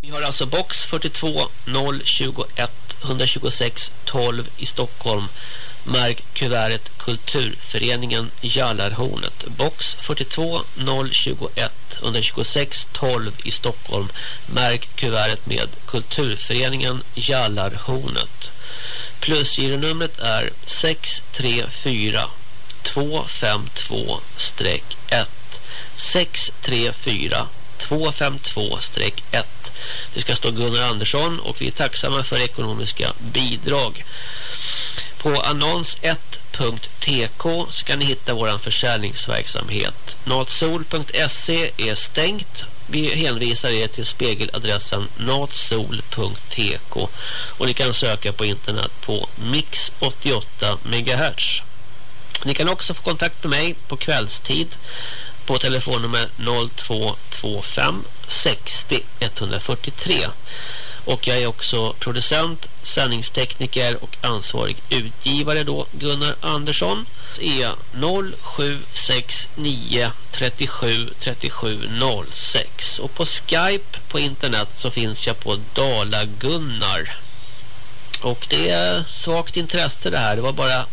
Vi har alltså box 42 021 126 12 i Stockholm. Märk kuvertet Kulturföreningen Jallarhornet. Box 42 021 126 12 i Stockholm. Märk kuvertet med Kulturföreningen Jallarhornet. Plusgironumret är 634 252-1 634 252-1 det ska stå Gunnar Andersson och vi är tacksamma för ekonomiska bidrag. På annons1.tk så kan ni hitta vår försäljningsverksamhet. Natsol.se är stängt. Vi hänvisar er till spegeladressen natsol.tk och ni kan söka på internet på Mix 88 MHz. Ni kan också få kontakt med mig på kvällstid på telefonnummer 0225 60 143. Och jag är också producent, sändningstekniker och ansvarig utgivare då, Gunnar Andersson. är 0769 37 37 06. Och på Skype på internet så finns jag på Dala Gunnar. Och det är svagt intresse det här. Det var bara